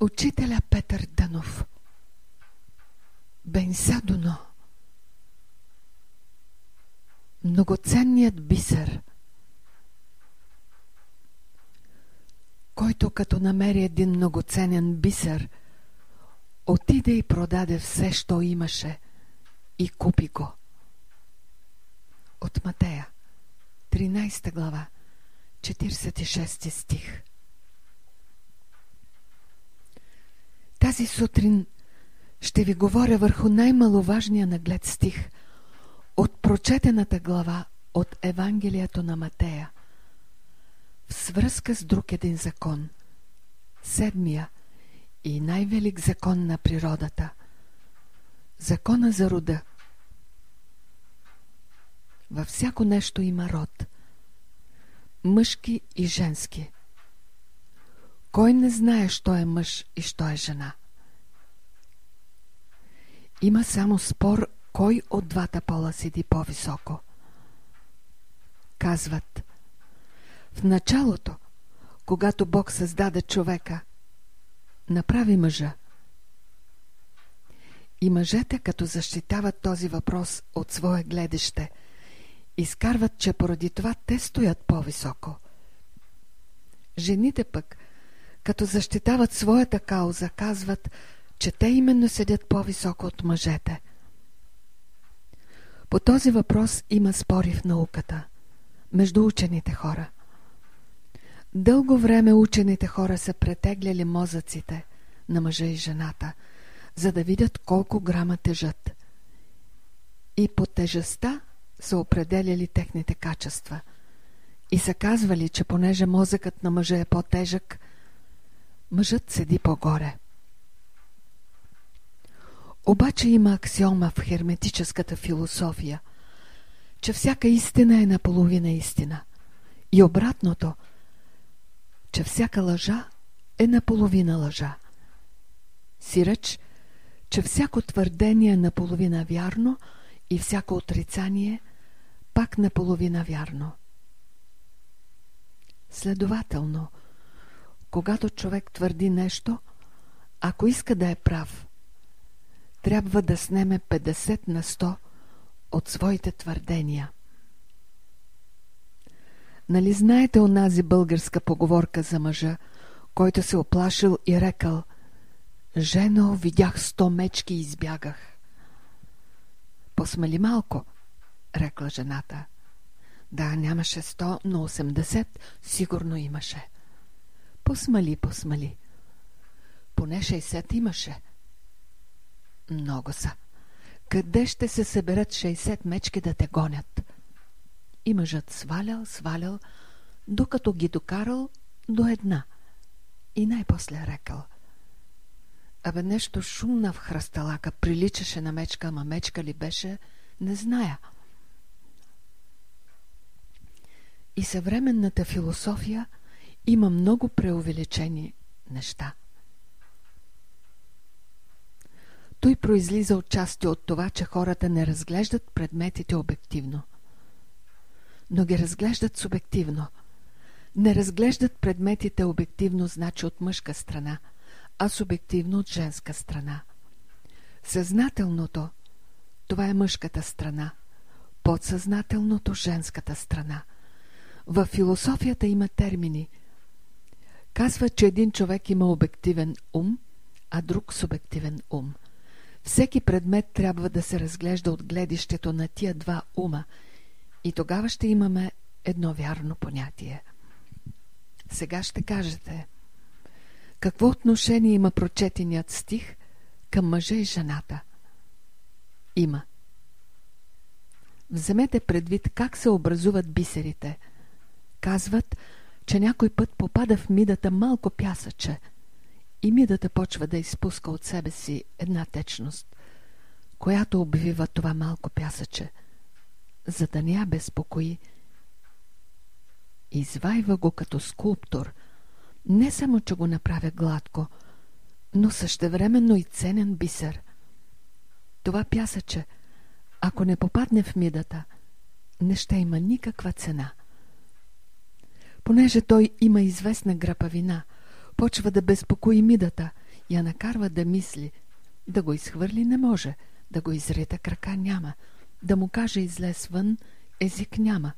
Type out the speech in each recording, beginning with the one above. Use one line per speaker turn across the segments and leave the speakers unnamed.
Учителя Петър Данов Бенсадуно. Многоценният бисер. Който като намери един многоценен бисер отиде и продаде все, що имаше и купи го. От Матея 13 глава 46 стих Тази сутрин ще ви говоря върху най-маловажния наглед стих от прочетената глава от Евангелието на Матея в свръзка с друг един закон, седмия и най-велик закон на природата – закона за рода. Във всяко нещо има род – мъжки и женски – кой не знае, що е мъж и що е жена? Има само спор, кой от двата пола седи по-високо. Казват, в началото, когато Бог създаде човека, направи мъжа. И мъжете, като защитават този въпрос от свое гледаще, изкарват, че поради това те стоят по-високо. Жените пък – като защитават своята кауза, казват, че те именно седят по-високо от мъжете. По този въпрос има спори в науката, между учените хора. Дълго време учените хора са претегляли мозъците на мъжа и жената, за да видят колко грама тежат. И по тежестта са определяли техните качества. И са казвали, че понеже мозъкът на мъжа е по-тежък, мъжът седи по-горе. Обаче има аксиома в херметическата философия, че всяка истина е наполовина истина. И обратното, че всяка лъжа е наполовина лъжа. Сиреч, че всяко твърдение е наполовина вярно и всяко отрицание пак наполовина вярно. Следователно – когато човек твърди нещо, ако иска да е прав, трябва да снеме 50 на 100 от своите твърдения. Нали знаете онази българска поговорка за мъжа, който се оплашил и рекал «Жено, видях сто мечки и избягах». Посмали малко, рекла жената. Да, нямаше сто, но 80 сигурно имаше. Посмали, посмали. Поне 60 имаше. Много са. Къде ще се съберат 60 мечки да те гонят? И мъжът свалял, свалял, докато ги докарал до една. И най-после рекал. Абе нещо шумна в хръсталака, приличаше на мечка, ама мечка ли беше, не зная. И съвременната философия – има много преувеличени неща. Той произлиза отчасти от това, че хората не разглеждат предметите обективно, но ги разглеждат субективно. Не разглеждат предметите обективно, значи от мъжка страна, а субективно от женска страна. Съзнателното – това е мъжката страна, подсъзнателното – женската страна. В философията има термини – Казва, че един човек има обективен ум, а друг субективен ум. Всеки предмет трябва да се разглежда от гледището на тия два ума и тогава ще имаме едно вярно понятие. Сега ще кажете, какво отношение има прочетеният стих към мъжа и жената? Има. Вземете предвид как се образуват бисерите. Казват, че някой път попада в мидата малко пясъче и мидата почва да изпуска от себе си една течност, която обвива това малко пясъче, за да не я безпокои. Извайва го като скулптор, не само, че го направя гладко, но същевременно и ценен бисер. Това пясъче, ако не попадне в мидата, не ще има никаква цена – понеже той има известна грапавина, почва да безпокои мидата я накарва да мисли. Да го изхвърли не може, да го изрита крака няма, да му каже излез вън, език няма.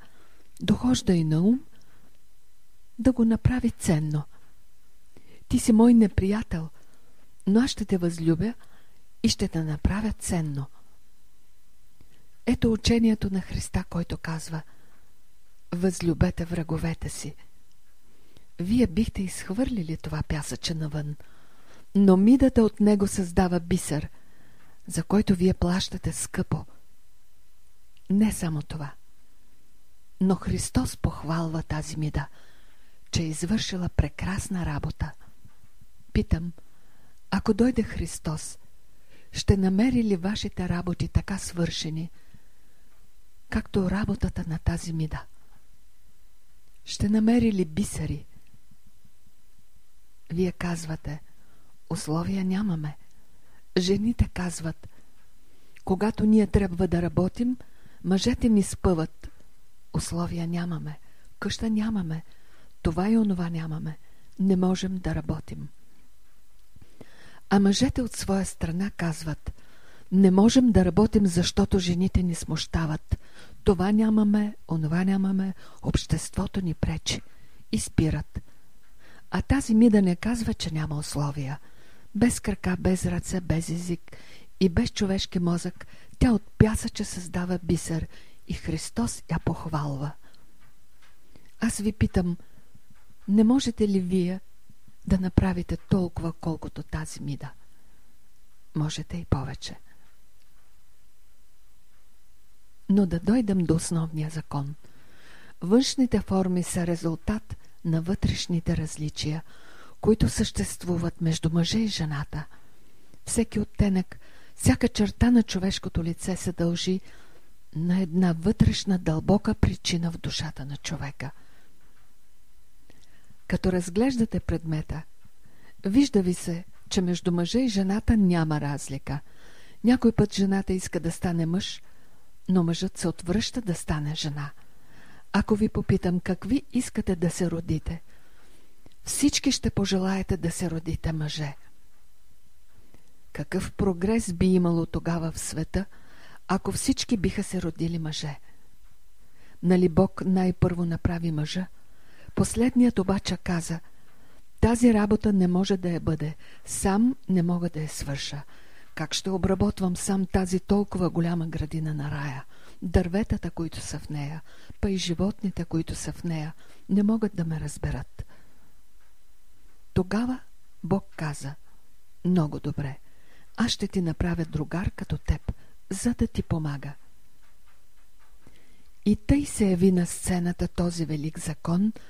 Дохожда и на ум, да го направи ценно. Ти си мой неприятел, но аз ще те възлюбя и ще те направя ценно. Ето учението на Христа, който казва Възлюбете враговете си. Вие бихте изхвърлили това пясъче навън, но мидата от него създава бисер, за който вие плащате скъпо. Не само това. Но Христос похвалва тази мида, че е извършила прекрасна работа. Питам, ако дойде Христос, ще намери ли вашите работи така свършени, както работата на тази мида? Ще намери ли бисери? Вие казвате, условия нямаме. Жените казват, когато ние трябва да работим, мъжете ни спъват. Условия нямаме, къща нямаме, това и онова нямаме. Не можем да работим. А мъжете от своя страна казват Не можем да работим, защото жените ни смущават. Това нямаме, онова нямаме, обществото ни пречи. И спират. А тази ми да не казва, че няма условия. Без крака, без ръце, без език и без човешки мозък, тя от пясъча създава бисер и Христос я похвалва. Аз ви питам, не можете ли вие да направите толкова, колкото тази мида. Можете и повече. Но да дойдем до основния закон. Външните форми са резултат на вътрешните различия, които съществуват между мъжа и жената. Всеки оттенък, всяка черта на човешкото лице се дължи на една вътрешна дълбока причина в душата на човека – като разглеждате предмета, вижда ви се, че между мъжа и жената няма разлика. Някой път жената иска да стане мъж, но мъжът се отвръща да стане жена. Ако ви попитам какви искате да се родите, всички ще пожелаете да се родите мъже. Какъв прогрес би имало тогава в света, ако всички биха се родили мъже? Нали Бог най-първо направи мъжа? Последният обаче каза Тази работа не може да я бъде. Сам не мога да я свърша. Как ще обработвам сам тази толкова голяма градина на рая? Дърветата, които са в нея, па и животните, които са в нея, не могат да ме разберат. Тогава Бог каза Много добре. Аз ще ти направя другар като теб, за да ти помага. И тъй се яви на сцената този велик закон –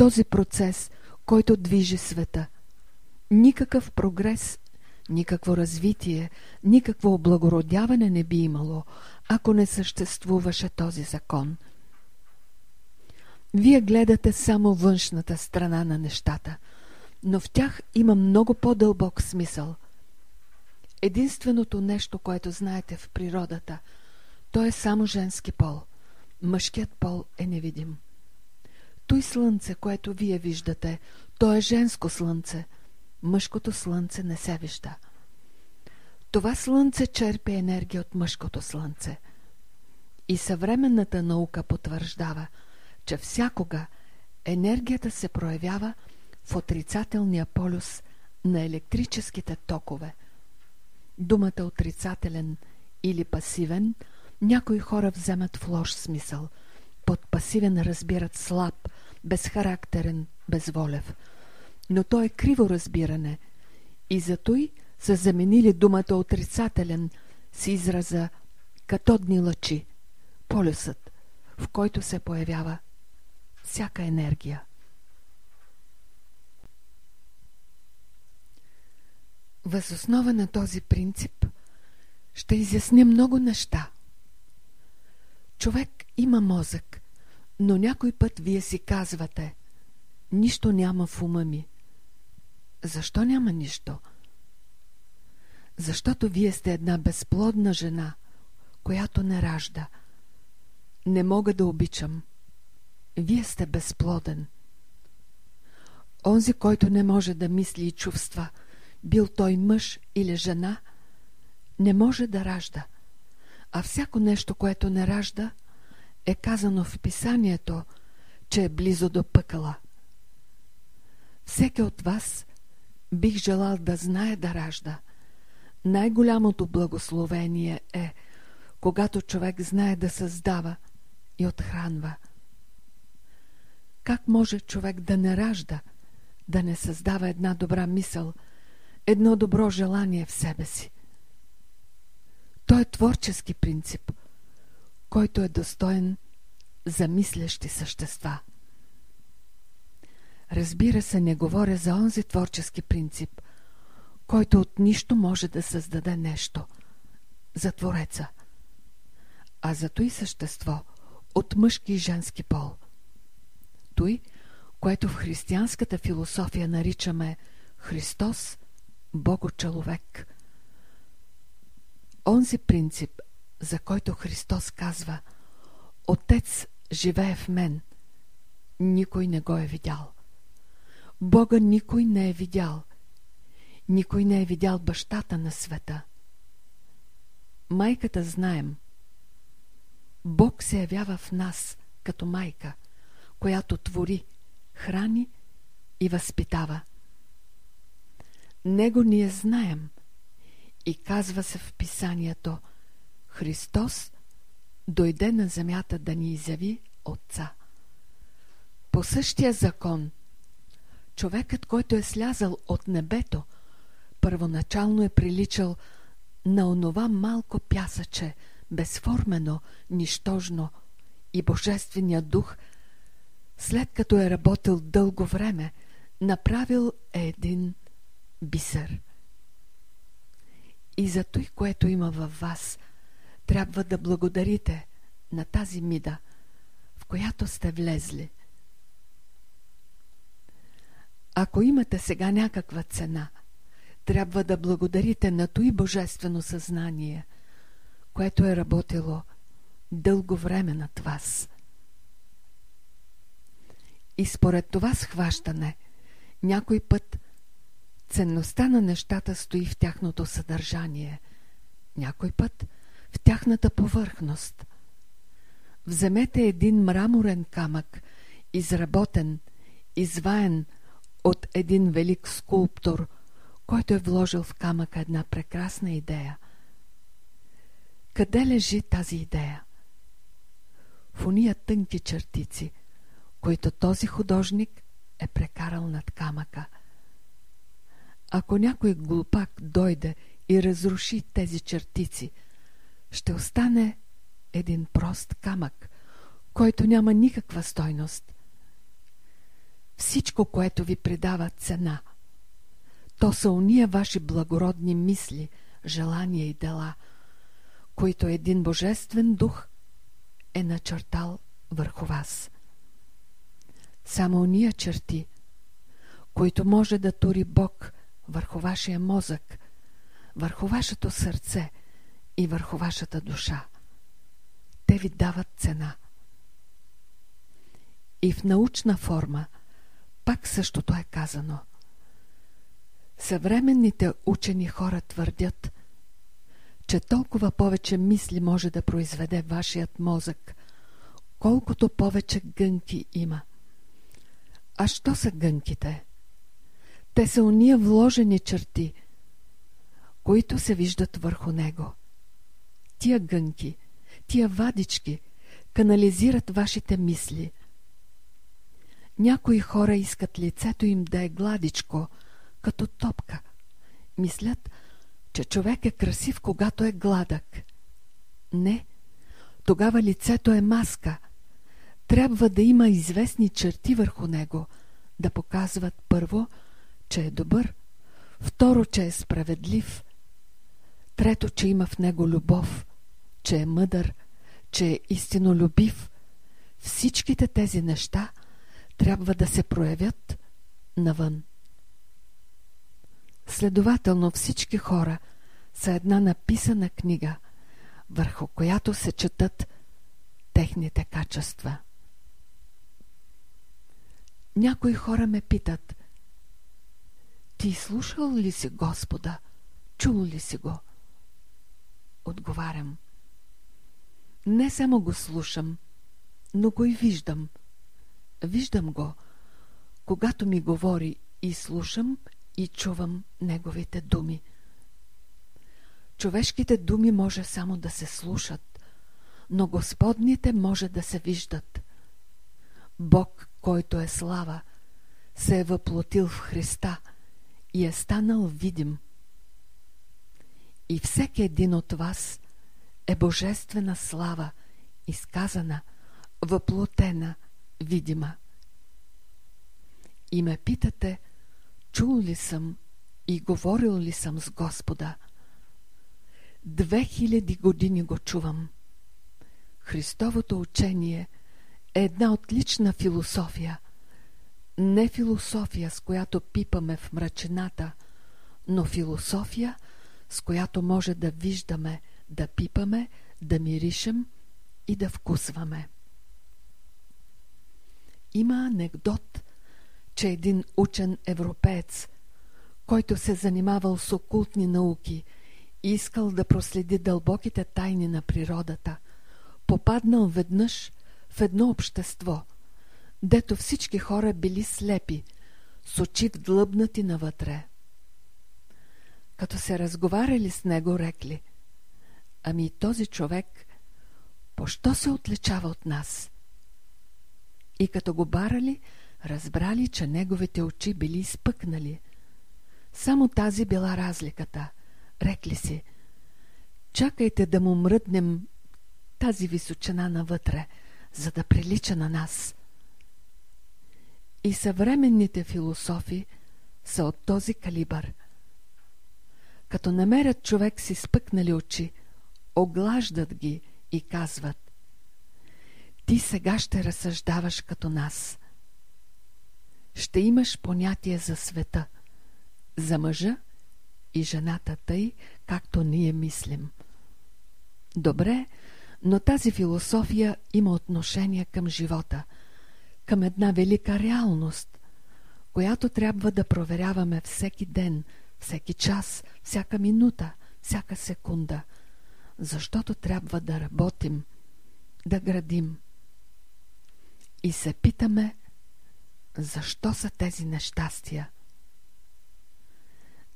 този процес, който движи света. Никакъв прогрес, никакво развитие, никакво облагородяване не би имало, ако не съществуваше този закон. Вие гледате само външната страна на нещата, но в тях има много по-дълбок смисъл. Единственото нещо, което знаете в природата, то е само женски пол. Мъжкият пол е невидим. Той слънце, което вие виждате, то е женско слънце. Мъжкото слънце не се вижда. Това слънце черпи енергия от мъжкото слънце. И съвременната наука потвърждава, че всякога енергията се проявява в отрицателния полюс на електрическите токове. Думата отрицателен или пасивен някои хора вземат в лош смисъл. Под пасивен разбират слаб, безхарактерен, безволев. Но то е криво разбиране и зато и са заменили думата отрицателен с израза катодни лъчи, полюсът, в който се появява всяка енергия. Възоснова на този принцип ще изясня много неща. Човек има мозък, но някой път вие си казвате Нищо няма в ума ми. Защо няма нищо? Защото вие сте една безплодна жена, която не ражда. Не мога да обичам. Вие сте безплоден. Онзи, който не може да мисли и чувства, бил той мъж или жена, не може да ражда. А всяко нещо, което не ражда, е казано в писанието, че е близо до пъкала. Всеки от вас бих желал да знае да ражда. Най-голямото благословение е, когато човек знае да създава и отхранва. Как може човек да не ражда, да не създава една добра мисъл, едно добро желание в себе си? Той е творчески принцип, който е достоен за мислещи същества. Разбира се, не говоря за онзи творчески принцип, който от нищо може да създаде нещо, за Твореца, а за той същество от мъжки и женски пол. Той, което в християнската философия наричаме Христос, Бого-човек. Онзи принцип, за който Христос казва Отец живее в мен, никой не го е видял. Бога никой не е видял. Никой не е видял бащата на света. Майката знаем. Бог се явява в нас като майка, която твори, храни и възпитава. Него ние знаем и казва се в писанието Христос дойде на земята да ни изяви Отца. По същия закон – човекът, който е слязал от небето, първоначално е приличал на онова малко пясъче, безформено, нищожно и Божественият дух, след като е работил дълго време, направил е един бисер. И за той, което има във вас, трябва да благодарите на тази мида, в която сте влезли – ако имате сега някаква цена, трябва да благодарите на той божествено съзнание, което е работило дълго време над вас. И според това схващане, някой път ценността на нещата стои в тяхното съдържание, някой път в тяхната повърхност. Вземете един мраморен камък, изработен, изваен, от един велик скулптор, който е вложил в камъка една прекрасна идея. Къде лежи тази идея? В уния тънки чертици, които този художник е прекарал над камъка. Ако някой глупак дойде и разруши тези чертици, ще остане един прост камък, който няма никаква стойност – всичко, което ви предава цена. То са уния ваши благородни мисли, желания и дела, които един божествен дух е начертал върху вас. Само уния черти, които може да тури Бог върху вашия мозък, върху вашето сърце и върху вашата душа. Те ви дават цена. И в научна форма – пак същото е казано. Съвременните учени хора твърдят, че толкова повече мисли може да произведе вашият мозък, колкото повече гънки има. А що са гънките? Те са уния вложени черти, които се виждат върху него. Тия гънки, тия вадички канализират вашите мисли – някои хора искат лицето им да е гладичко, като топка. Мислят, че човек е красив, когато е гладък. Не, тогава лицето е маска. Трябва да има известни черти върху него, да показват първо, че е добър, второ, че е справедлив, трето, че има в него любов, че е мъдър, че е истинолюбив. Всичките тези неща – трябва да се проявят навън. Следователно всички хора са една написана книга, върху която се четат техните качества. Някои хора ме питат Ти слушал ли си Господа? Чул ли си го? Отговарям. Не само го слушам, но го и виждам. Виждам го, когато ми говори и слушам и чувам неговите думи. Човешките думи може само да се слушат, но Господните може да се виждат. Бог, който е слава, се е въплотил в Христа и е станал видим. И всеки един от вас е божествена слава, изказана, въплотена, видима. И ме питате, чул ли съм и говорил ли съм с Господа? Две хиляди години го чувам. Христовото учение е една отлична философия. Не философия, с която пипаме в мрачината, но философия, с която може да виждаме, да пипаме, да миришем и да вкусваме. Има анекдот, че един учен европеец, който се занимавал с окултни науки и искал да проследи дълбоките тайни на природата, попаднал веднъж в едно общество, дето всички хора били слепи, с очи вдлъбнати навътре. Като се разговаряли с него, рекли Ами този човек, пощо се отличава от нас? И като го барали, разбрали, че неговите очи били изпъкнали. Само тази била разликата. Рекли си, чакайте да му мръднем тази височина навътре, за да прилича на нас. И съвременните философи са от този калибър. Като намерят човек си спъкнали очи, оглаждат ги и казват Ти сега ще разсъждаваш като нас ще имаш понятие за света, за мъжа и жената тъй, както ние мислим. Добре, но тази философия има отношение към живота, към една велика реалност, която трябва да проверяваме всеки ден, всеки час, всяка минута, всяка секунда, защото трябва да работим, да градим. И се питаме защо са тези нещастия?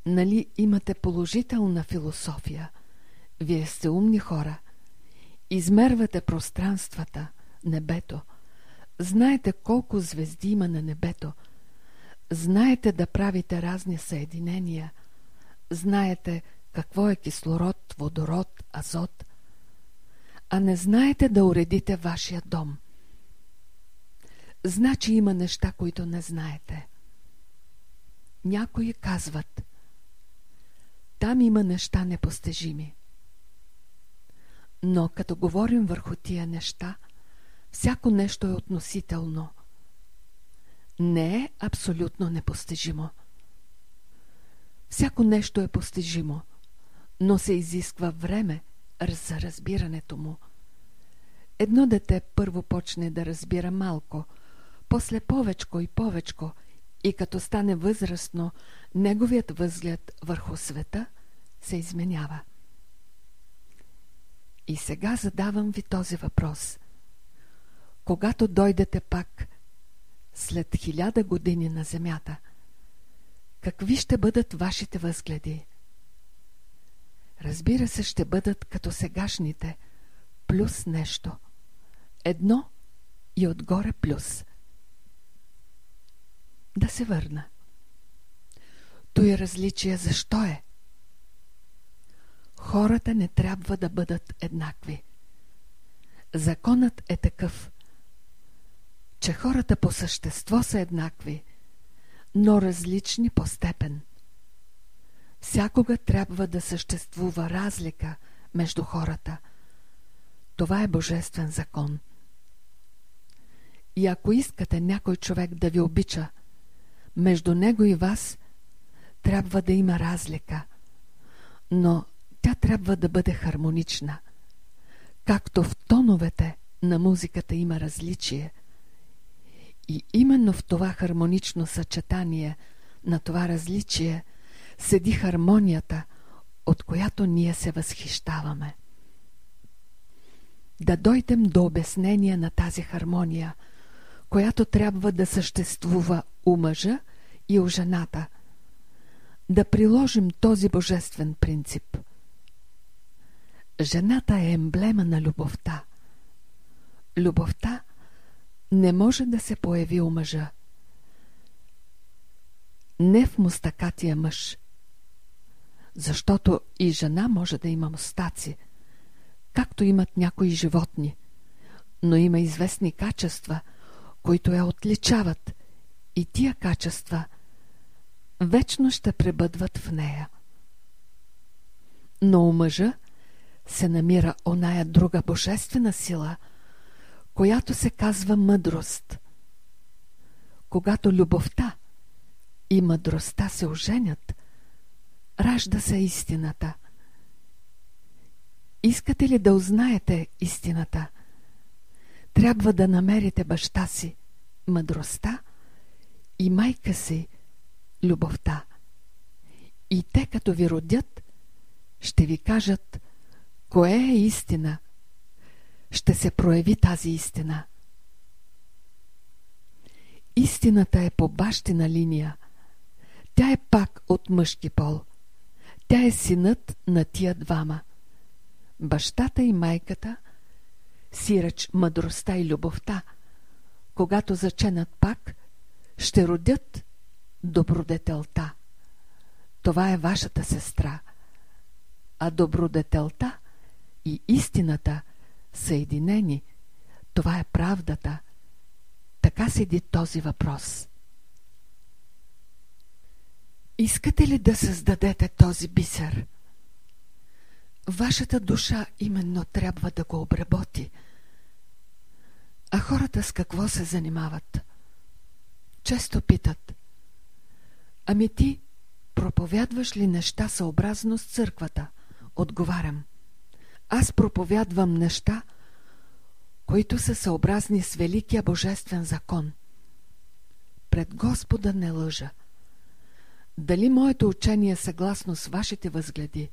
Нали имате положителна философия? Вие сте умни хора. Измервате пространствата, небето. Знаете колко звезди има на небето. Знаете да правите разни съединения. Знаете какво е кислород, водород, азот. А не знаете да уредите вашия дом – Значи има неща, които не знаете. Някои казват Там има неща непостижими. Но като говорим върху тия неща, всяко нещо е относително. Не е абсолютно непостижимо. Всяко нещо е постижимо, но се изисква време за разбирането му. Едно дете първо почне да разбира малко – после повечко и повечко, и като стане възрастно, неговият възглед върху света се изменява. И сега задавам ви този въпрос. Когато дойдете пак, след хиляда години на земята, какви ще бъдат вашите възгледи? Разбира се, ще бъдат като сегашните, плюс нещо. Едно и отгоре плюс – да се върна. Той различие защо е? Хората не трябва да бъдат еднакви. Законът е такъв, че хората по същество са еднакви, но различни по степен. Всякога трябва да съществува разлика между хората. Това е божествен закон. И ако искате някой човек да ви обича, между него и вас трябва да има разлика, но тя трябва да бъде хармонична. Както в тоновете на музиката има различие. И именно в това хармонично съчетание на това различие седи хармонията, от която ние се възхищаваме. Да дойдем до обяснение на тази хармония, която трябва да съществува у мъжа и у жената. Да приложим този божествен принцип. Жената е емблема на любовта. Любовта не може да се появи у мъжа. Не в мустакатия мъж. Защото и жена може да има мустаци, както имат някои животни, но има известни качества, които я отличават и тия качества вечно ще пребъдват в нея. Но у мъжа се намира оная друга божествена сила, която се казва мъдрост. Когато любовта и мъдростта се оженят, ражда се истината. Искате ли да узнаете истината? Трябва да намерите баща си, мъдростта и майка си, любовта. И те, като ви родят, ще ви кажат кое е истина. Ще се прояви тази истина. Истината е по бащина линия. Тя е пак от мъжки пол. Тя е синът на тия двама. Бащата и майката, сиреч мъдростта и любовта, когато заченат пак, ще родят добродетелта. Това е вашата сестра. А добродетелта и истината съединени, това е правдата. Така седи този въпрос. Искате ли да създадете този бисер? Вашата душа именно трябва да го обработи. А хората с какво се занимават? Често питат. Ами ти проповядваш ли неща съобразно с църквата? Отговарям. Аз проповядвам неща, които са съобразни с Великия Божествен закон. Пред Господа не лъжа. Дали моето учение е съгласно с вашите възгледи,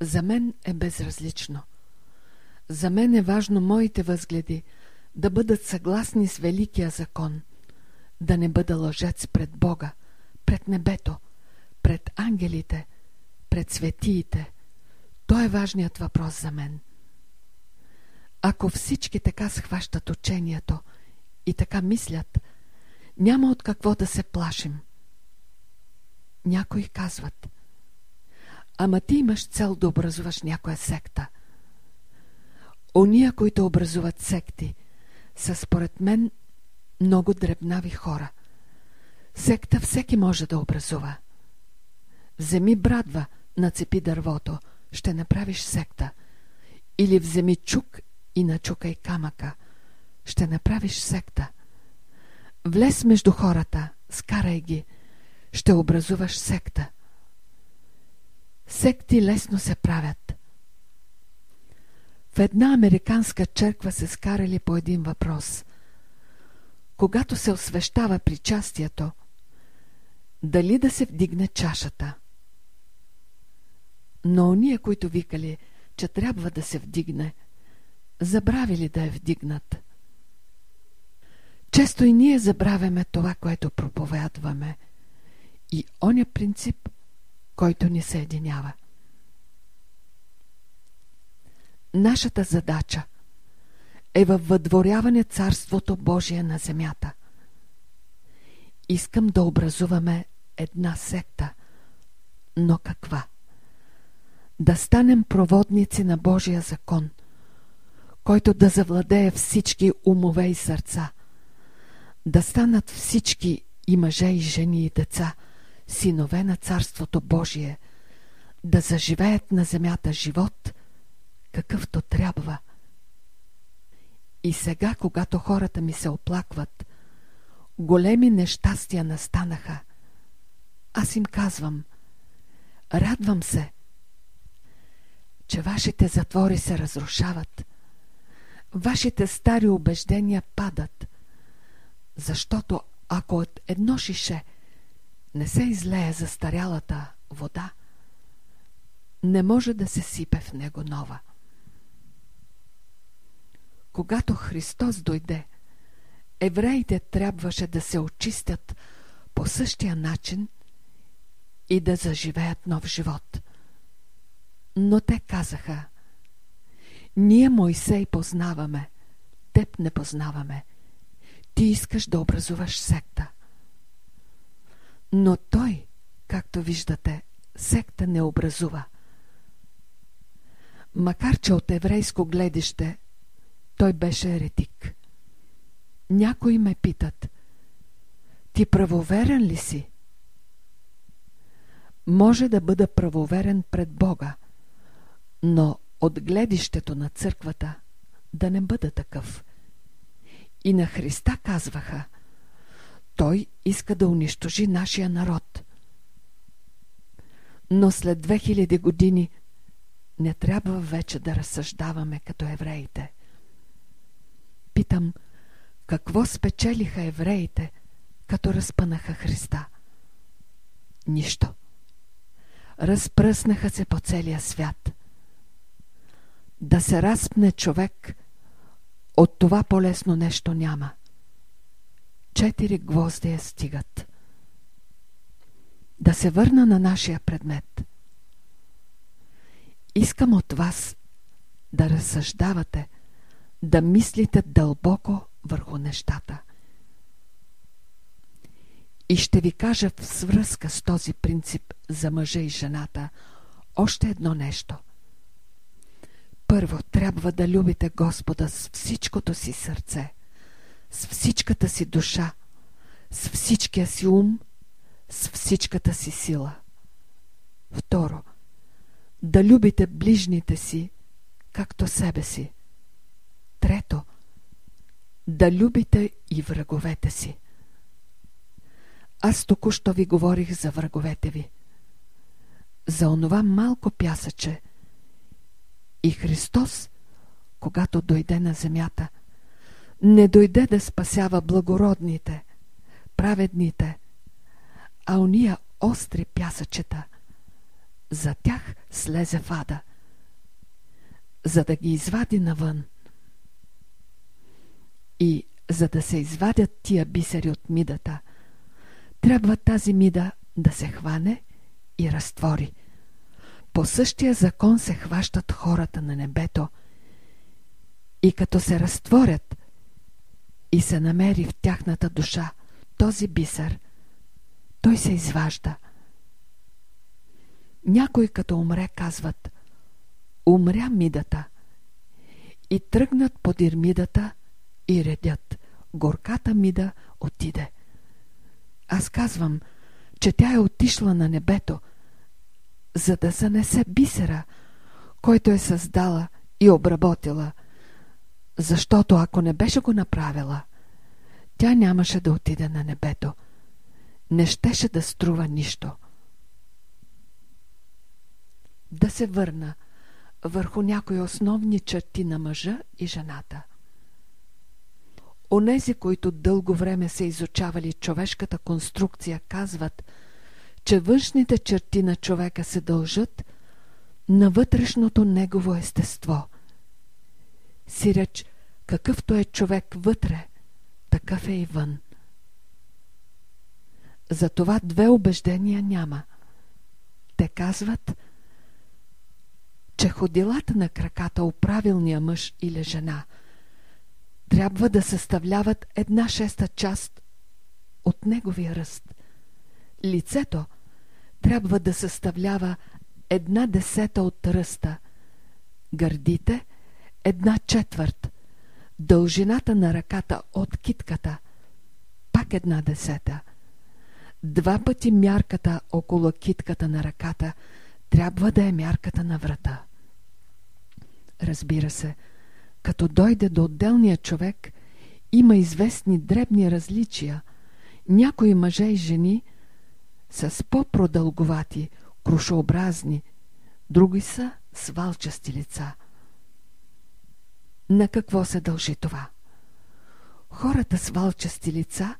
за мен е безразлично. За мен е важно моите възгледи да бъдат съгласни с Великия закон, да не бъда лъжец пред Бога, пред небето, пред ангелите, пред светиите. То е важният въпрос за мен. Ако всички така схващат учението и така мислят, няма от какво да се плашим. Някои казват Ама ти имаш цел да образуваш някоя секта. Ония, които образуват секти, са според мен много дребнави хора. Секта всеки може да образува. Вземи брадва, нацепи дървото, ще направиш секта. Или вземи чук и начукай камъка, ще направиш секта. Влез между хората, скарай ги, ще образуваш секта. Секти лесно се правят. В една американска черква се скарали по един въпрос. Когато се освещава причастието, дали да се вдигне чашата? Но ония, които викали, че трябва да се вдигне, забравили да я вдигнат. Често и ние забравяме това, което проповядваме – и оня принцип, който ни съединява. Нашата задача е във въдворяване Царството Божие на земята. Искам да образуваме една секта, но каква? Да станем проводници на Божия закон, който да завладее всички умове и сърца, да станат всички и мъже и жени и деца – синове на Царството Божие, да заживеят на земята живот, какъвто трябва. И сега, когато хората ми се оплакват, големи нещастия настанаха. Аз им казвам, радвам се, че вашите затвори се разрушават, вашите стари убеждения падат, защото ако от едно шише – не се излее застарялата вода, не може да се сипе в него нова. Когато Христос дойде, евреите трябваше да се очистят по същия начин и да заживеят нов живот. Но те казаха, ние Мойсей познаваме, теб не познаваме. Ти искаш да образуваш секта. Но той, както виждате, секта не образува. Макар, че от еврейско гледище той беше еретик. Някои ме питат, ти правоверен ли си? Може да бъда правоверен пред Бога, но от гледището на църквата да не бъда такъв. И на Христа казваха, той иска да унищожи нашия народ. Но след 2000 години не трябва вече да разсъждаваме като евреите. Питам, какво спечелиха евреите, като разпънаха Христа? Нищо. Разпръснаха се по целия свят. Да се разпне човек, от това по-лесно нещо няма. Четири гвозди я стигат. Да се върна на нашия предмет. Искам от вас да разсъждавате, да мислите дълбоко върху нещата. И ще ви кажа в свръзка с този принцип за мъжа и жената още едно нещо. Първо трябва да любите Господа с всичкото си сърце, с всичката си душа, с всичкия си ум, с всичката си сила. Второ, да любите ближните си, както себе си. Трето, да любите и враговете си. Аз току-що ви говорих за враговете ви. За онова малко пясъче. И Христос, когато дойде на земята, не дойде да спасява благородните, праведните, а уния остри пясъчета. За тях слезе в ада, за да ги извади навън. И за да се извадят тия бисери от мидата, трябва тази мида да се хване и разтвори. По същия закон се хващат хората на небето и като се разтворят и се намери в тяхната душа този бисер, той се изважда. Някой като умре казват Умря мидата и тръгнат подир мидата и редят. Горката мида отиде. Аз казвам, че тя е отишла на небето, за да занесе бисера, който е създала и обработила, защото ако не беше го направила, тя нямаше да отиде на небето. Не щеше да струва нищо. Да се върна върху някои основни черти на мъжа и жената – Онези, които дълго време са изучавали човешката конструкция, казват, че външните черти на човека се дължат на вътрешното негово естество. Сиреч, какъвто е човек вътре, такъв е и вън. Затова две убеждения няма. Те казват, че ходилата на краката у правилния мъж или жена – трябва да съставляват една шеста част от неговия ръст. Лицето трябва да съставлява една десета от ръста, гърдите – една четвърт, дължината на ръката от китката – пак една десета. Два пъти мярката около китката на ръката трябва да е мярката на врата. Разбира се, като дойде до отделния човек, има известни дребни различия. Някои мъже и жени са с по-продълговати, крушообразни, други са с валчасти лица. На какво се дължи това? Хората с валчасти лица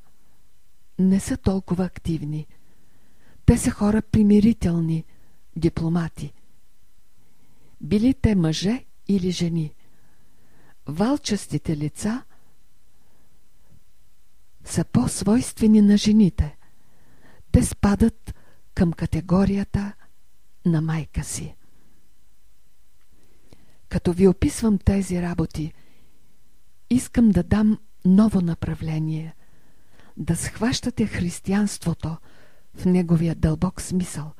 не са толкова активни. Те са хора примирителни, дипломати. Били те мъже или жени. Валчастите лица са по-свойствени на жените. Те спадат към категорията на майка си. Като ви описвам тези работи, искам да дам ново направление, да схващате християнството в неговия дълбок смисъл.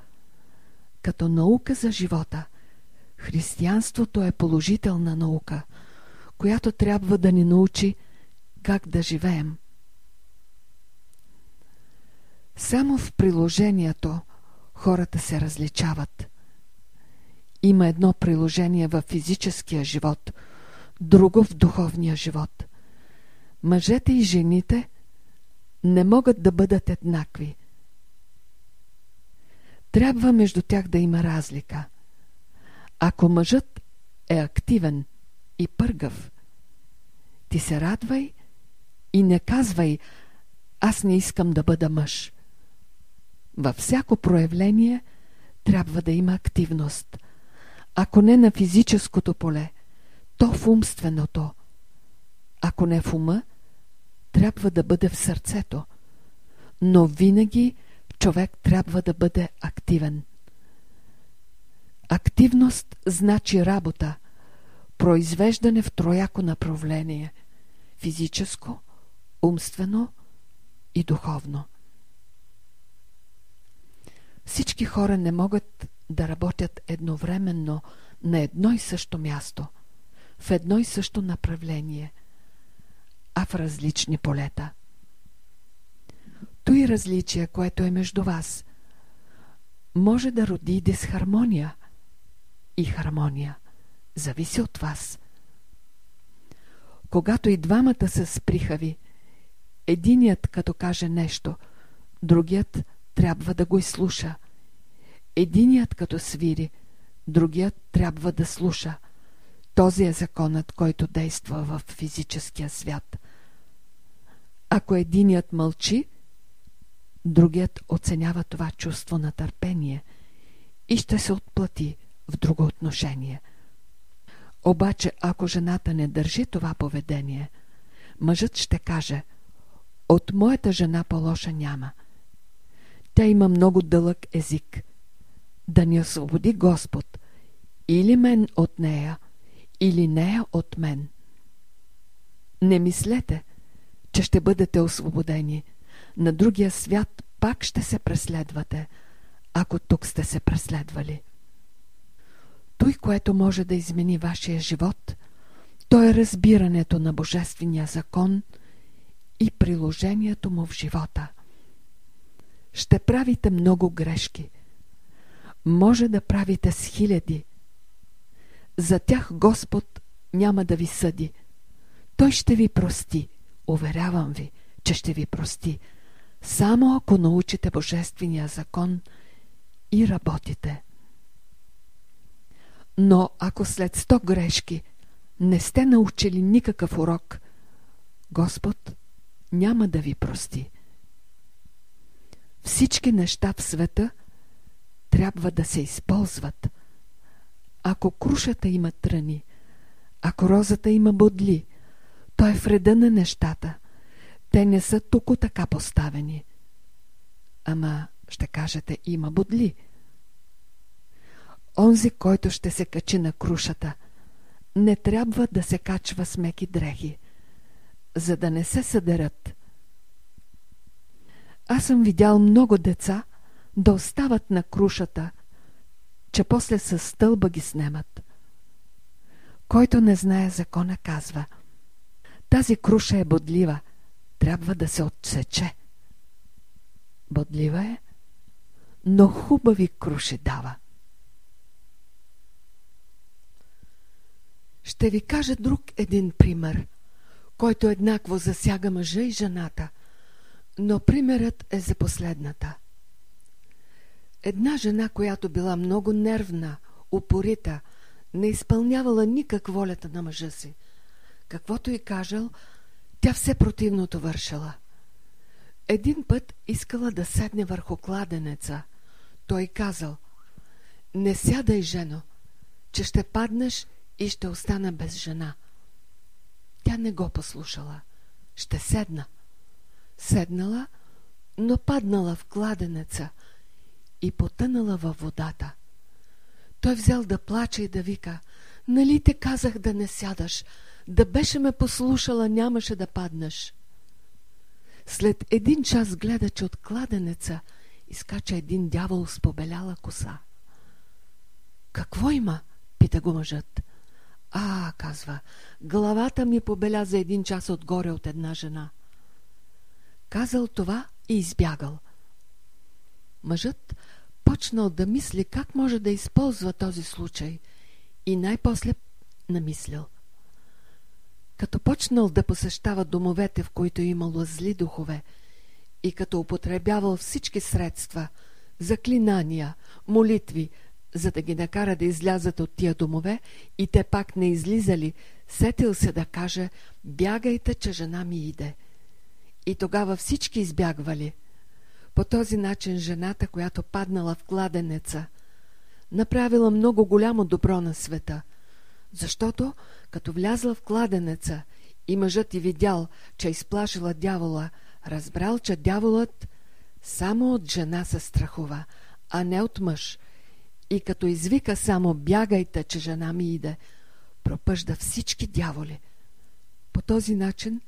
Като наука за живота, християнството е положителна наука, която трябва да ни научи как да живеем. Само в приложението хората се различават. Има едно приложение в физическия живот, друго в духовния живот. Мъжете и жените не могат да бъдат еднакви. Трябва между тях да има разлика. Ако мъжът е активен и пъргав, ти се радвай и не казвай аз не искам да бъда мъж. Във всяко проявление трябва да има активност. Ако не на физическото поле, то в умственото. Ако не в ума, трябва да бъде в сърцето. Но винаги човек трябва да бъде активен. Активност значи работа, произвеждане в трояко направление – физическо, умствено и духовно. Всички хора не могат да работят едновременно на едно и също място, в едно и също направление, а в различни полета. Той различие, което е между вас, може да роди дисхармония и хармония. Зависи от вас. Когато и двамата са сприхави, единият като каже нещо, другият трябва да го изслуша. Единият като свири, другият трябва да слуша. Този е законът, който действа в физическия свят. Ако единият мълчи, другият оценява това чувство на търпение и ще се отплати в друго отношение. Обаче, ако жената не държи това поведение, мъжът ще каже «От моята жена по-лоша няма». Тя има много дълъг език. Да ни освободи Господ или мен от нея, или нея от мен. Не мислете, че ще бъдете освободени – на другия свят пак ще се преследвате, ако тук сте се преследвали. Той, което може да измени вашия живот, то е разбирането на Божествения закон и приложението му в живота. Ще правите много грешки. Може да правите с хиляди. За тях Господ няма да ви съди. Той ще ви прости. Уверявам ви, че ще ви прости – само ако научите Божествения закон и работите. Но ако след сто грешки не сте научили никакъв урок, Господ няма да ви прости. Всички неща в света трябва да се използват. Ако крушата има тръни, ако розата има бодли, то е вреда на нещата – те не са тук така поставени. Ама, ще кажете, има бодли. Онзи, който ще се качи на крушата, не трябва да се качва с меки дрехи, за да не се съдерат. Аз съм видял много деца да остават на крушата, че после със стълба ги снемат. Който не знае закона, казва Тази круша е бодлива – трябва да се отсече. Бодлива е, но хубави круши дава. Ще ви кажа друг един пример, който еднакво засяга мъжа и жената, но примерът е за последната. Една жена, която била много нервна, упорита, не изпълнявала никак волята на мъжа си. Каквото и кажал, тя все противното вършала. Един път искала да седне върху кладенеца, Той казал, не сядай, жено, че ще паднеш и ще остана без жена. Тя не го послушала. Ще седна. Седнала, но паднала в кладенеца и потънала във водата. Той взел да плаче и да вика, нали те казах да не сядаш, да беше ме послушала, нямаше да паднеш. След един час гледа, че от кладенеца изкача един дявол с побеляла коса. Какво има? пита го мъжът. А, казва, главата ми побеля за един час отгоре от една жена. Казал това и избягал. Мъжът почнал да мисли как може да използва този случай и най-после намислил. Като почнал да посещава домовете, в които е имало зли духове, и като употребявал всички средства, заклинания, молитви, за да ги накара да излязат от тия домове и те пак не излизали, сетил се да каже «Бягайте, че жена ми иде». И тогава всички избягвали. По този начин жената, която паднала в кладенеца, направила много голямо добро на света, защото като влязла в кладенеца и мъжът и видял, че изплашила дявола, разбрал, че дяволът само от жена се страхува, а не от мъж. И като извика само бягайте, че жена ми иде, пропъжда всички дяволи. По този начин,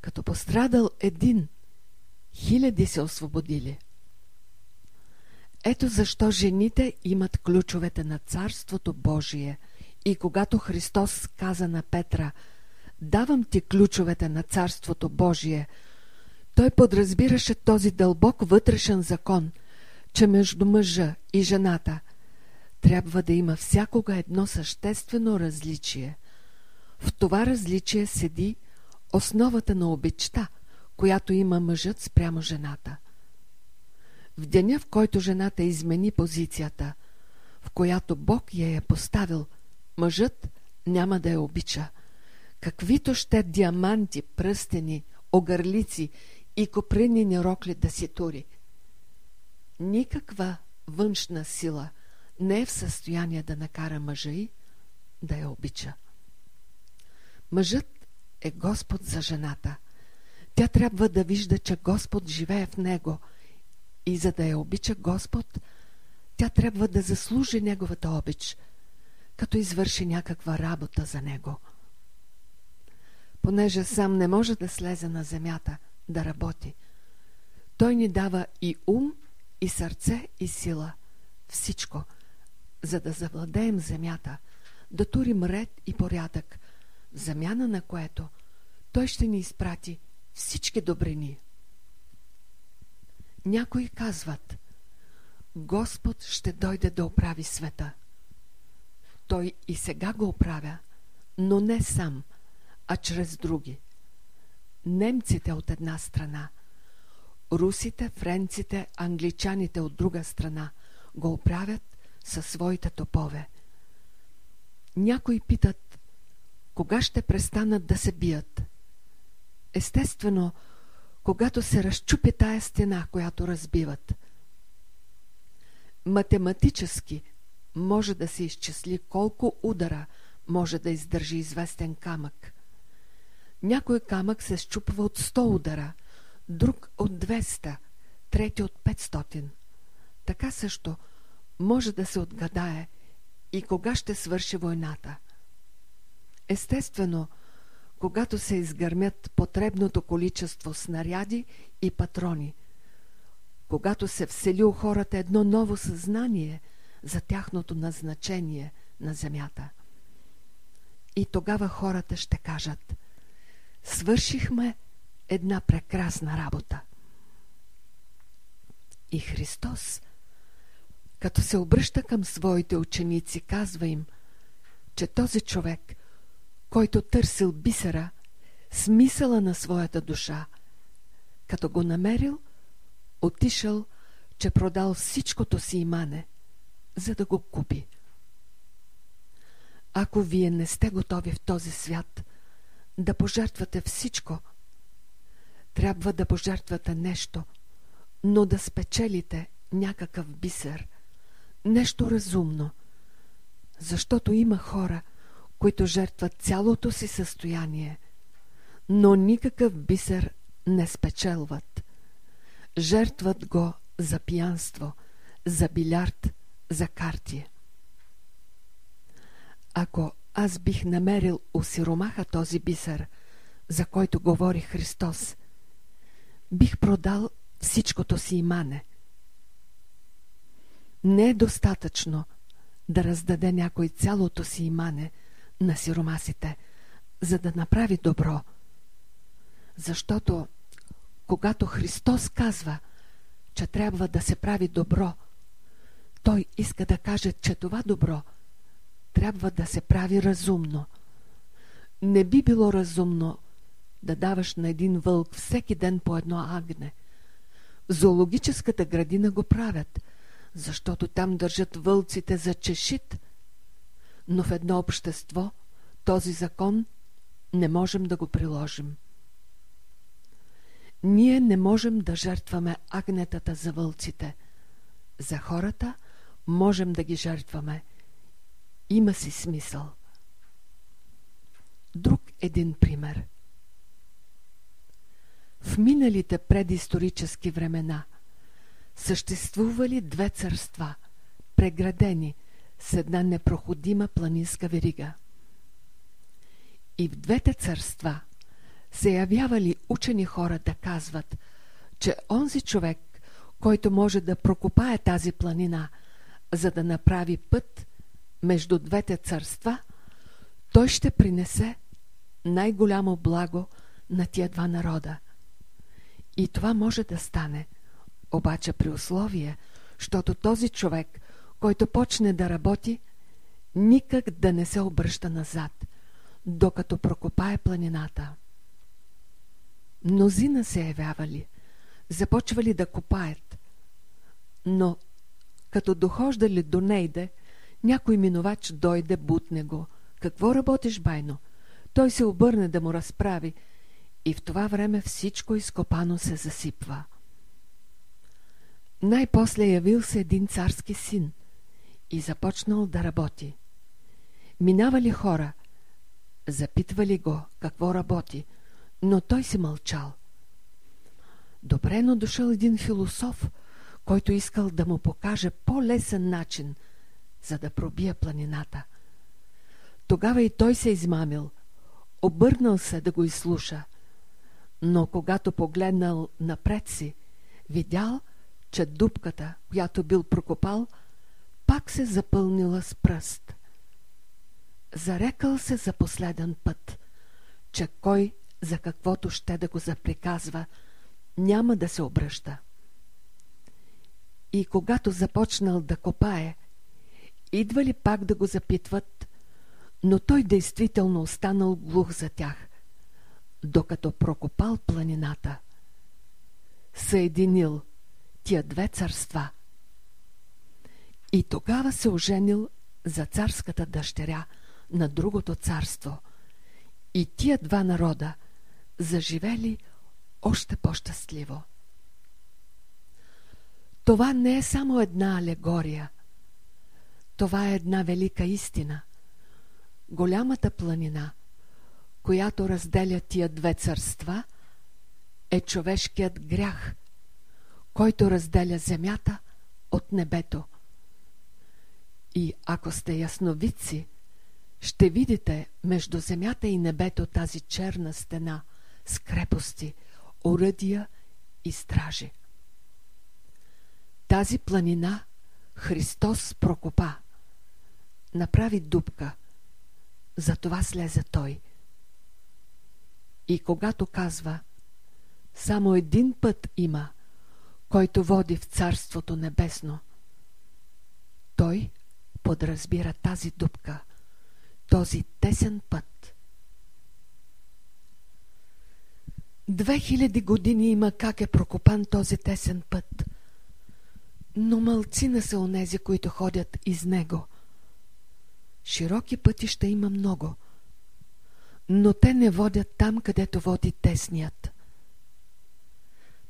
като пострадал един, хиляди се освободили. Ето защо жените имат ключовете на Царството Божие – и когато Христос каза на Петра «Давам ти ключовете на Царството Божие», той подразбираше този дълбок вътрешен закон, че между мъжа и жената трябва да има всякога едно съществено различие. В това различие седи основата на обичта, която има мъжът спрямо жената. В деня, в който жената измени позицията, в която Бог я е поставил – Мъжът няма да я обича. Каквито ще диаманти, пръстени, огърлици и копринени рокли да си тури. Никаква външна сила не е в състояние да накара мъжа й да я обича. Мъжът е Господ за жената. Тя трябва да вижда, че Господ живее в него и за да я обича Господ, тя трябва да заслужи неговата обич – като извърши някаква работа за него. Понеже сам не може да слезе на земята, да работи, той ни дава и ум, и сърце, и сила. Всичко, за да завладеем земята, да турим ред и порядък, в замяна на което той ще ни изпрати всички добрини. Някои казват, Господ ще дойде да оправи света. Той и сега го оправя, но не сам, а чрез други. Немците от една страна, русите, френците, англичаните от друга страна го оправят със своите топове. Някои питат, кога ще престанат да се бият? Естествено, когато се разчупи тая стена, която разбиват. Математически може да се изчисли колко удара може да издържи известен камък. Някой камък се счупва от 100 удара, друг от 200, трети от 500. Така също може да се отгадае и кога ще свърши войната. Естествено, когато се изгърмят потребното количество снаряди и патрони, когато се всели у хората едно ново съзнание – за тяхното назначение на земята. И тогава хората ще кажат свършихме една прекрасна работа. И Христос, като се обръща към своите ученици, казва им, че този човек, който търсил бисера, смисъла на своята душа, като го намерил, отишъл, че продал всичкото си имане – за да го купи. Ако вие не сте готови в този свят да пожертвате всичко, трябва да пожертвате нещо, но да спечелите някакъв бисер, нещо разумно, защото има хора, които жертват цялото си състояние, но никакъв бисер не спечелват. Жертват го за пиянство, за билярд, за карти. Ако аз бих намерил у сиромаха този бисер, за който говори Христос, бих продал всичкото си имане. Не е достатъчно да раздаде някой цялото си имане на сиромасите, за да направи добро. Защото, когато Христос казва, че трябва да се прави добро, той иска да каже, че това добро трябва да се прави разумно. Не би било разумно да даваш на един вълк всеки ден по едно агне. Зоологическата градина го правят, защото там държат вълците за чешит. Но в едно общество този закон не можем да го приложим. Ние не можем да жертваме агнетата за вълците. За хората можем да ги жертваме. Има си смисъл. Друг един пример – в миналите предисторически времена съществували две царства, преградени с една непроходима планинска верига. И в двете царства се явявали учени хора да казват, че онзи човек, който може да прокопае тази планина, за да направи път между двете царства, той ще принесе най-голямо благо на тия два народа – и това може да стане, обаче при условие, защото този човек, който почне да работи, никак да не се обръща назад, докато прокопае планината. Мнозина се явявали, започвали да копаят, но като дохождали до нейде, някой минувач дойде, бутне го. Какво работиш, байно? Той се обърне да му разправи – и в това време всичко изкопано се засипва. Най-после явил се един царски син и започнал да работи. Минавали хора, запитвали го какво работи, но той си мълчал. Добре, но дошъл един философ, който искал да му покаже по-лесен начин, за да пробие планината. Тогава и той се измамил, обърнал се да го изслуша – но когато погледнал напред си, видял, че дупката, която бил прокопал, пак се запълнила с пръст. Зарекал се за последен път, че кой за каквото ще да го заприказва, няма да се обръща. И когато започнал да копае, идвали пак да го запитват, но той действително останал глух за тях докато прокопал планината. Съединил тия две царства. И тогава се оженил за царската дъщеря на другото царство. И тия два народа заживели още по-щастливо. Това не е само една алегория. Това е една велика истина. Голямата планина – която разделя тия две царства, е човешкият грях, който разделя земята от небето. И ако сте ясновидци, ще видите между земята и небето тази черна стена с крепости, оръдия и стражи. Тази планина Христос прокопа, направи дупка, затова слезе Той – и когато казва Само един път има, който води в Царството Небесно, той подразбира тази дупка, този тесен път. Две хиляди години има как е прокопан този тесен път, но мълцина са онези, които ходят из него. Широки пътища има много – но те не водят там, където води тесният.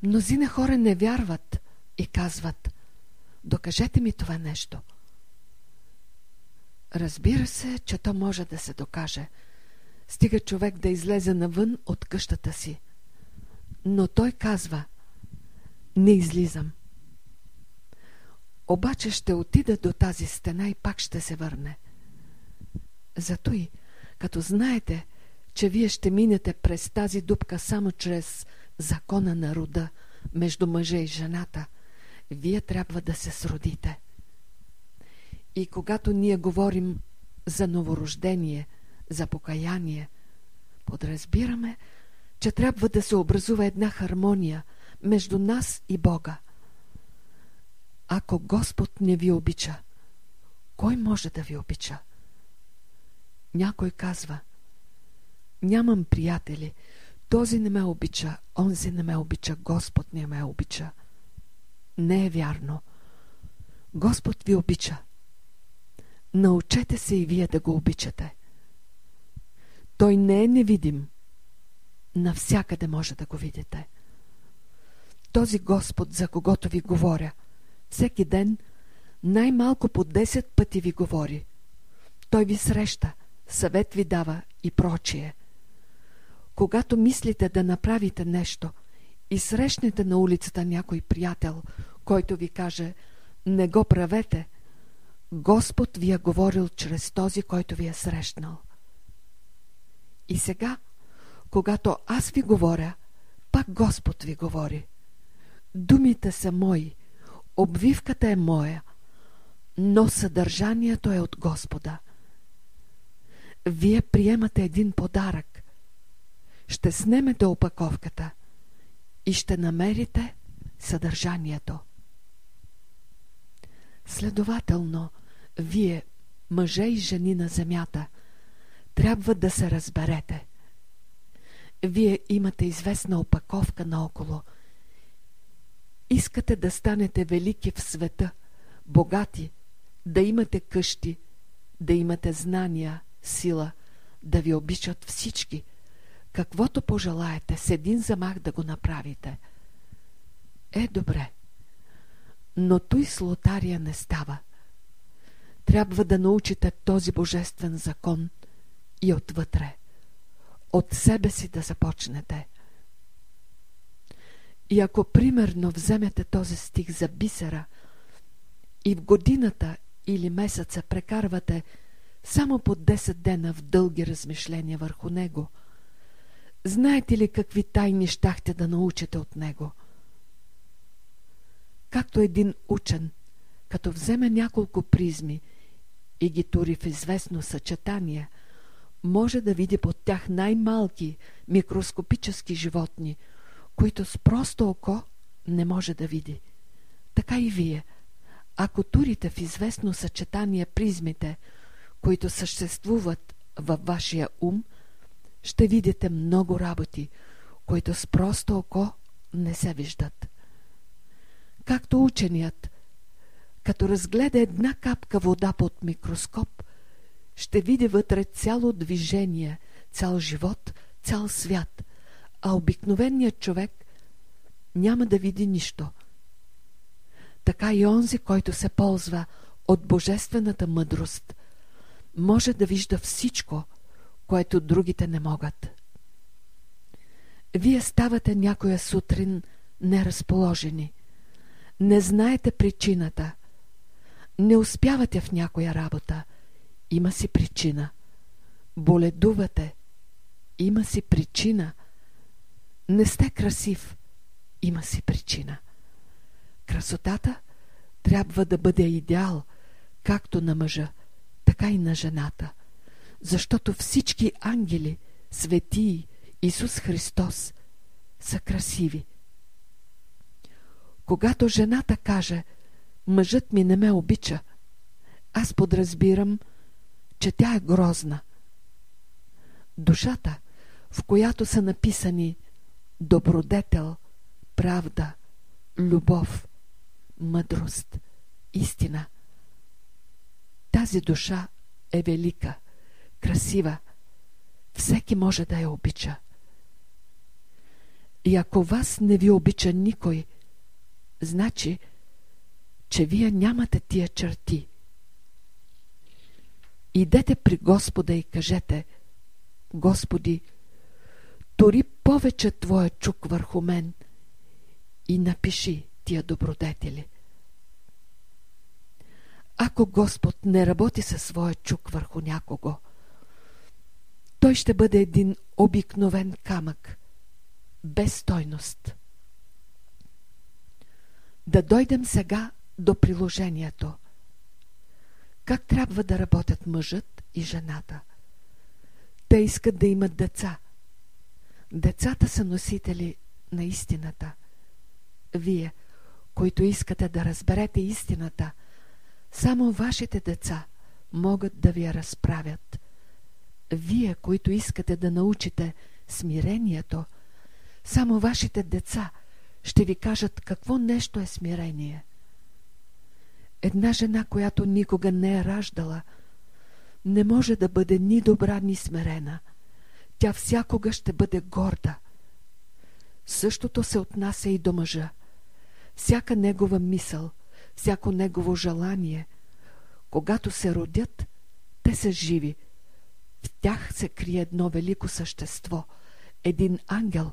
Мнозина хора не вярват и казват Докажете ми това нещо. Разбира се, че то може да се докаже. Стига човек да излезе навън от къщата си. Но той казва Не излизам. Обаче ще отида до тази стена и пак ще се върне. Зато и, като знаете, че вие ще минете през тази дупка само чрез закона на рода между мъжа и жената, вие трябва да се сродите. И когато ние говорим за новорождение, за покаяние, подразбираме, че трябва да се образува една хармония между нас и Бога. Ако Господ не ви обича, кой може да ви обича? Някой казва Нямам приятели, този не ме обича, онзи не ме обича, Господ не ме обича. Не е вярно. Господ ви обича. Научете се и вие да го обичате. Той не е невидим. Навсякъде може да го видите. Този Господ, за когото ви говоря, всеки ден най-малко по 10 пъти ви говори. Той ви среща, съвет ви дава и прочие. Когато мислите да направите нещо и срещнете на улицата някой приятел, който ви каже «Не го правете», Господ ви е говорил чрез този, който ви е срещнал. И сега, когато аз ви говоря, пак Господ ви говори. Думите са мои, обвивката е моя, но съдържанието е от Господа. Вие приемате един подарък. Ще снемете опаковката и ще намерите съдържанието. Следователно, вие, мъже и жени на земята, трябва да се разберете. Вие имате известна опаковка наоколо. Искате да станете велики в света, богати, да имате къщи, да имате знания, сила, да ви обичат всички. Каквото пожелаете, с един замах да го направите. Е, добре. Но той с лотария не става – трябва да научите този божествен закон и отвътре. От себе си да започнете. И ако примерно вземете този стих за бисера и в годината или месеца прекарвате само по 10 дена в дълги размишления върху него, знаете ли какви тайни щахте да научите от него? Както един учен, като вземе няколко призми и ги тури в известно съчетание, може да види под тях най-малки микроскопически животни, които с просто око не може да види. Така и вие, ако турите в известно съчетание призмите, които съществуват във вашия ум, ще видите много работи, които с просто око не се виждат. Както ученият като разгледа една капка вода под микроскоп, ще види вътре цяло движение, цял живот, цял свят, а обикновеният човек няма да види нищо. Така и онзи, който се ползва от божествената мъдрост, може да вижда всичко, което другите не могат. Вие ставате някоя сутрин неразположени. Не знаете причината – не успявате в някоя работа. Има си причина. Боледувате. Има си причина. Не сте красив. Има си причина. Красотата трябва да бъде идеал, както на мъжа, така и на жената. Защото всички ангели, светии, Исус Христос са красиви. Когато жената каже – мъжът ми не ме обича, аз подразбирам, че тя е грозна. Душата, в която са написани добродетел, правда, любов, мъдрост, истина. Тази душа е велика, красива, всеки може да я обича. И ако вас не ви обича никой, значи, че вие нямате тия черти. Идете при Господа и кажете Господи, тори повече Твоя чук върху мен и напиши тия добродетели. Ако Господ не работи със своя чук върху някого, той ще бъде един обикновен камък, без стойност. Да дойдем сега до приложението. Как трябва да работят мъжът и жената? Те искат да имат деца. Децата са носители на истината. Вие, които искате да разберете истината, само вашите деца могат да ви я разправят. Вие, които искате да научите смирението, само вашите деца ще ви кажат какво нещо е смирение. Една жена, която никога не е раждала, не може да бъде ни добра, ни смирена. Тя всякога ще бъде горда. Същото се отнася и до мъжа. Всяка негова мисъл, всяко негово желание, когато се родят, те са живи. В тях се крие едно велико същество, един ангел,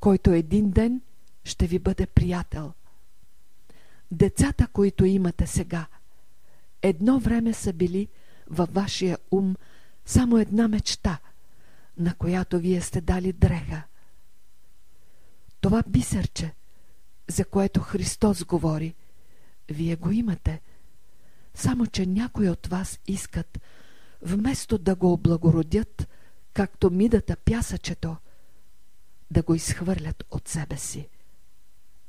който един ден ще ви бъде приятел – Децата, които имате сега, едно време са били във вашия ум само една мечта, на която вие сте дали дреха. Това бисерче, за което Христос говори, вие го имате, само че някои от вас искат, вместо да го облагородят, както мидата пясъчето, да го изхвърлят от себе си.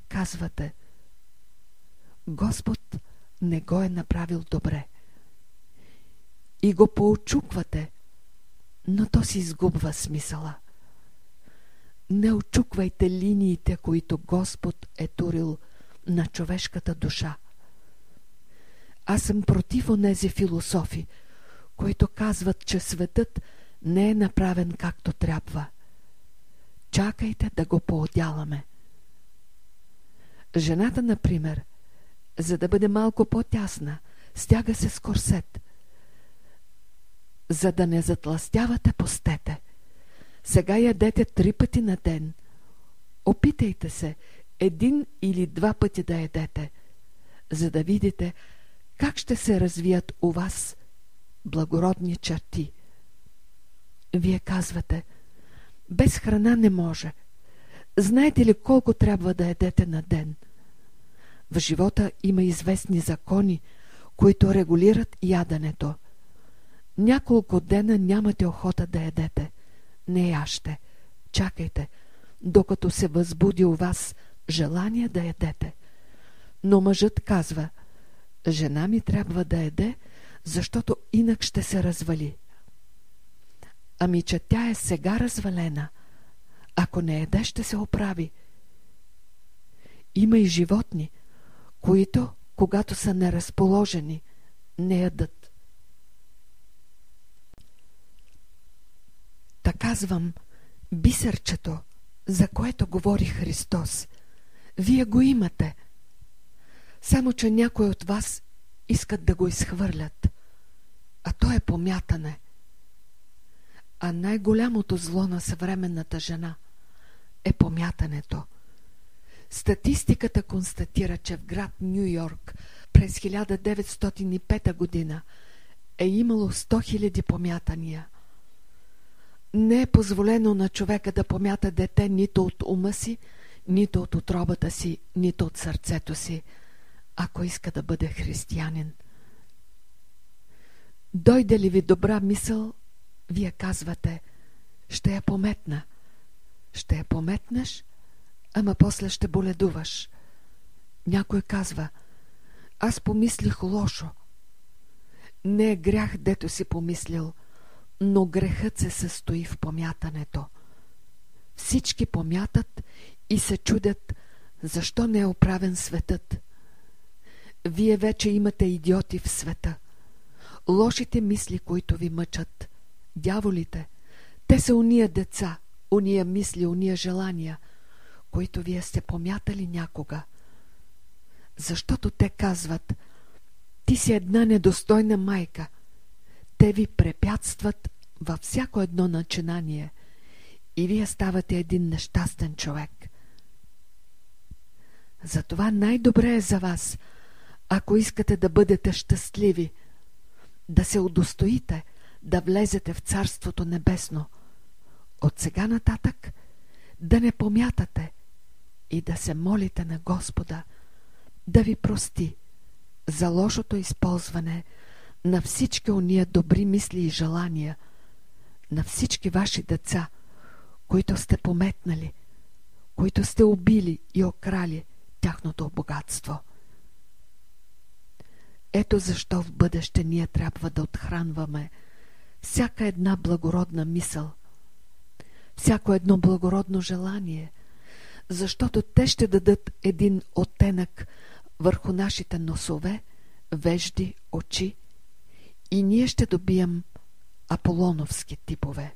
Казвате – Господ не го е направил добре. И го поочуквате, но то си изгубва смисъла. Не очуквайте линиите, които Господ е турил на човешката душа. Аз съм против онези философи, които казват, че светът не е направен както трябва. Чакайте да го поодяламе. Жената, например, – за да бъде малко по-тясна, стяга се с корсет. За да не затластявате, постете. Сега ядете три пъти на ден. Опитайте се един или два пъти да ядете, за да видите как ще се развият у вас благородни черти. Вие казвате, без храна не може. Знаете ли колко трябва да ядете на ден? В живота има известни закони, които регулират яденето. Няколко дена нямате охота да ядете. Не яще. Чакайте, докато се възбуди у вас желание да ядете. Но мъжът казва, жена ми трябва да еде, защото инак ще се развали. Ами, че тя е сега развалена. Ако не еде, ще се оправи. Има и животни – които, когато са неразположени, не ядат. Та казвам, бисерчето, за което говори Христос, вие го имате. Само, че някой от вас искат да го изхвърлят, а то е помятане. А най-голямото зло на съвременната жена е помятането – Статистиката констатира, че в град Нью Йорк през 1905 година е имало 100 000 помятания. Не е позволено на човека да помята дете нито от ума си, нито от отробата си, нито от сърцето си, ако иска да бъде християнин. Дойде ли ви добра мисъл, вие казвате, ще я пометна. Ще я пометнеш – ама после ще боледуваш. Някой казва, аз помислих лошо. Не е грях, дето си помислил, но грехът се състои в помятането. Всички помятат и се чудят, защо не е оправен светът. Вие вече имате идиоти в света. Лошите мисли, които ви мъчат, дяволите, те са уния деца, уния мисли, уния желания – които вие сте помятали някога. Защото те казват, ти си една недостойна майка. Те ви препятстват във всяко едно начинание и вие ставате един нещастен човек. Затова най-добре е за вас, ако искате да бъдете щастливи, да се удостоите, да влезете в Царството Небесно. От сега нататък да не помятате и да се молите на Господа да ви прости за лошото използване на всички уния добри мисли и желания, на всички ваши деца, които сте пометнали, които сте убили и окрали тяхното богатство. Ето защо в бъдеще ние трябва да отхранваме всяка една благородна мисъл, всяко едно благородно желание, защото те ще дадат един оттенък върху нашите носове, вежди, очи и ние ще добием аполоновски типове.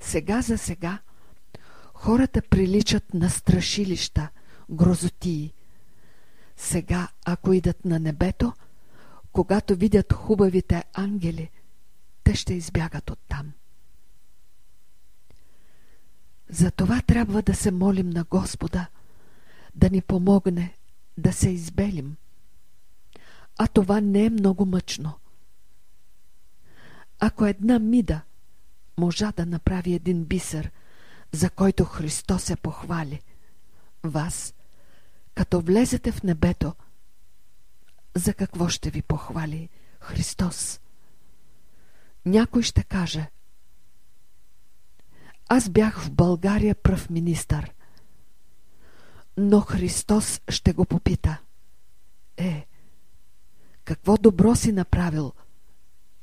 Сега за сега хората приличат на страшилища, грозотии. Сега, ако идат на небето, когато видят хубавите ангели, те ще избягат оттам. Затова трябва да се молим на Господа да ни помогне да се избелим. А това не е много мъчно. Ако една мида можа да направи един бисер, за който Христос се похвали, вас, като влезете в небето, за какво ще ви похвали Христос? Някой ще каже Аз бях в България пръв министър. Но Христос ще го попита Е, какво добро си направил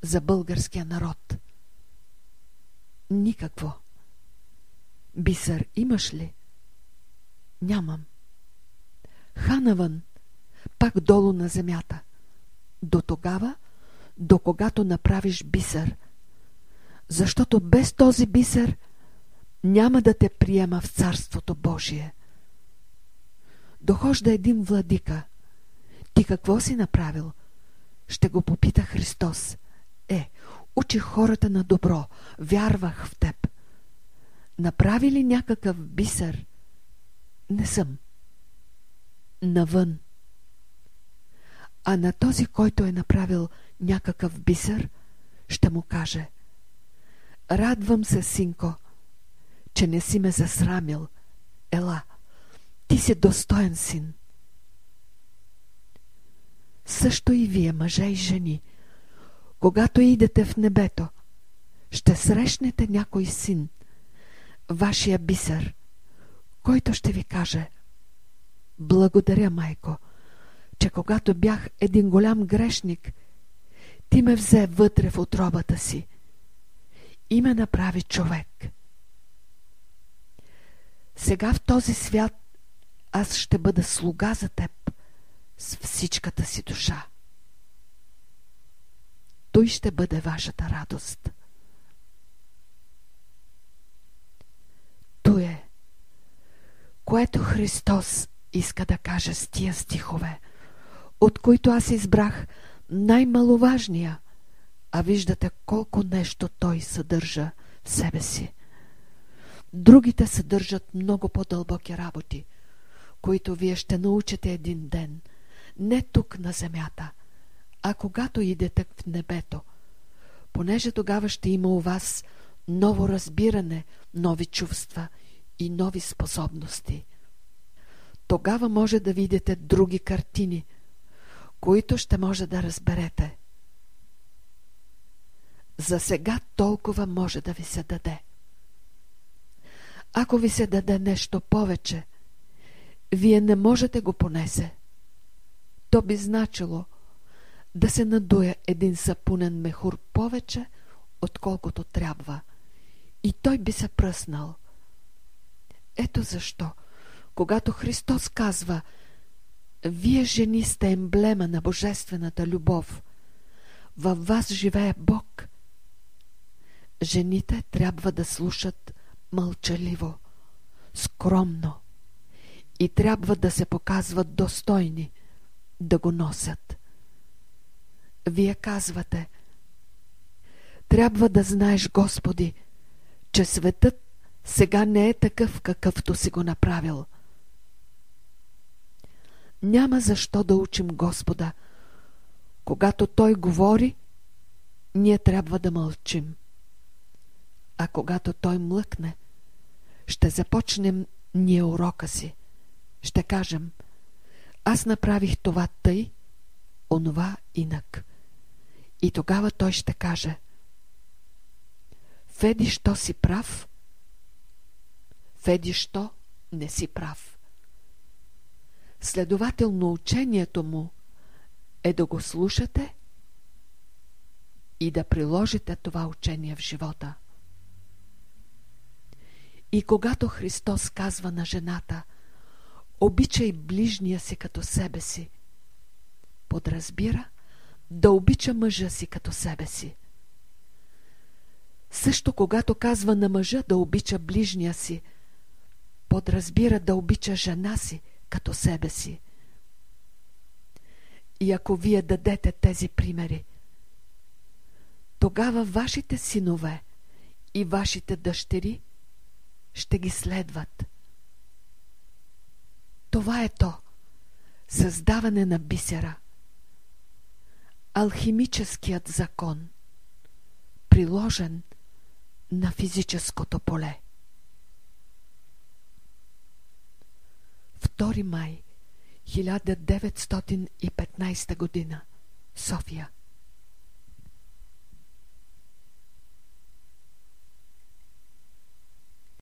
за българския народ? Никакво. Бисър имаш ли? Нямам. Ханавън, пак долу на земята. До тогава, до когато направиш бисер. Защото без този бисер няма да те приема в Царството Божие. Дохожда един владика. Ти какво си направил? Ще го попита Христос. Е, учи хората на добро, вярвах в теб. Направи ли някакъв бисер? Не съм. Навън а на този, който е направил някакъв бисер, ще му каже Радвам се, синко, че не си ме засрамил. Ела, ти си достоен син. Също и вие, мъже и жени, когато идете в небето, ще срещнете някой син, вашия бисер, който ще ви каже Благодаря, майко, че когато бях един голям грешник, ти ме взе вътре в отробата си и ме направи човек. Сега в този свят аз ще бъда слуга за теб с всичката си душа. Той ще бъде вашата радост. То е, което Христос иска да каже с тия стихове – от които аз избрах най-маловажния, а виждате колко нещо той съдържа в себе си. Другите съдържат много по-дълбоки работи, които вие ще научите един ден, не тук на земята, а когато идете в небето, понеже тогава ще има у вас ново разбиране, нови чувства и нови способности. Тогава може да видите други картини – които ще може да разберете. За сега толкова може да ви се даде. Ако ви се даде нещо повече, вие не можете го понесе. То би значило да се надуя един сапунен мехур повече, отколкото трябва, и той би се пръснал. Ето защо, когато Христос казва – вие, жени, сте емблема на божествената любов. Във вас живее Бог. Жените трябва да слушат мълчаливо, скромно и трябва да се показват достойни, да го носят. Вие казвате, Трябва да знаеш, Господи, че светът сега не е такъв, какъвто си го направил. Няма защо да учим Господа. Когато Той говори, ние трябва да мълчим. А когато Той млъкне, ще започнем ние урока си. Ще кажем, аз направих това тъй, онова инак. И тогава Той ще каже, Феди, що си прав? Феди, що не си прав? Следователно учението му е да го слушате и да приложите това учение в живота. И когато Христос казва на жената «Обичай ближния си като себе си», подразбира да обича мъжа си като себе си. Също когато казва на мъжа да обича ближния си, подразбира да обича жена си като себе си. И ако вие дадете тези примери, тогава вашите синове и вашите дъщери ще ги следват. Това е то създаване на бисера. Алхимическият закон, приложен на физическото поле. 2 май 1915 година. София